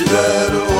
Tiveram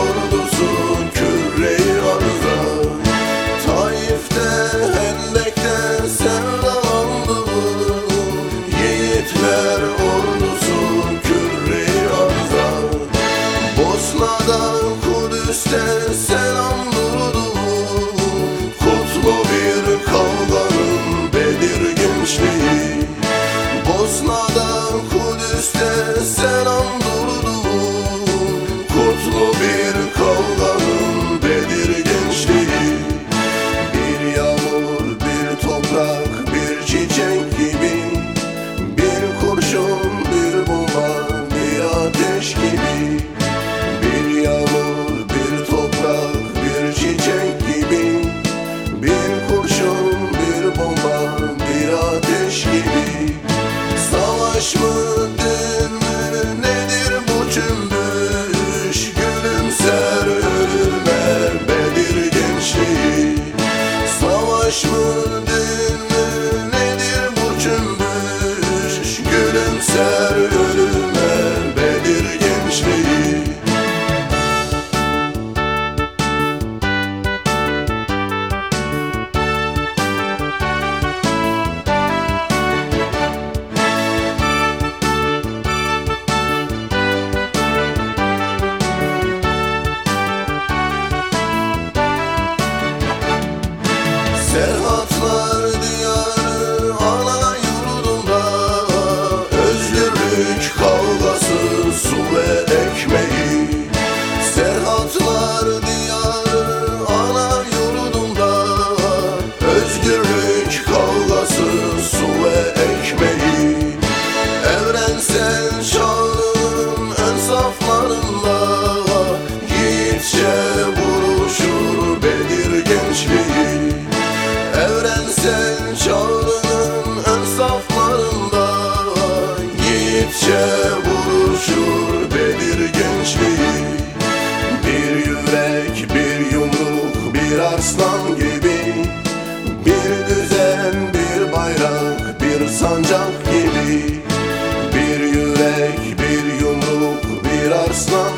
Taş nedir bu cümbüş? Gülümser Bedir gençliği. Savaş mı 身后 Evrensel çağının ön saflarında. Yiğitçe vuruşur Bedir gençliği. Bir yürek, bir yumruk, bir arslan gibi. Bir düzen, bir bayrak, bir sancak gibi. Bir yürek, bir yumruk, bir arslan